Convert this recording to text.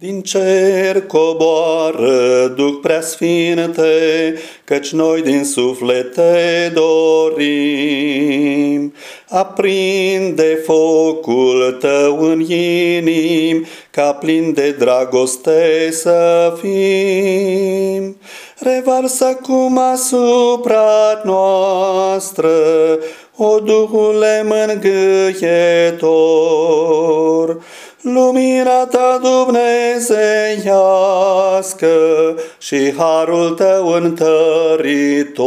Din cer coboară, Duc preasfinte, Căci noi din suflet te dorim. Aprinde focul tău în inim, Ca plin de dragoste să fim. Revarsă acum asupra noastră, O Duhule mângâietor, lumina ta dumnezeiască și harul tău întăritor.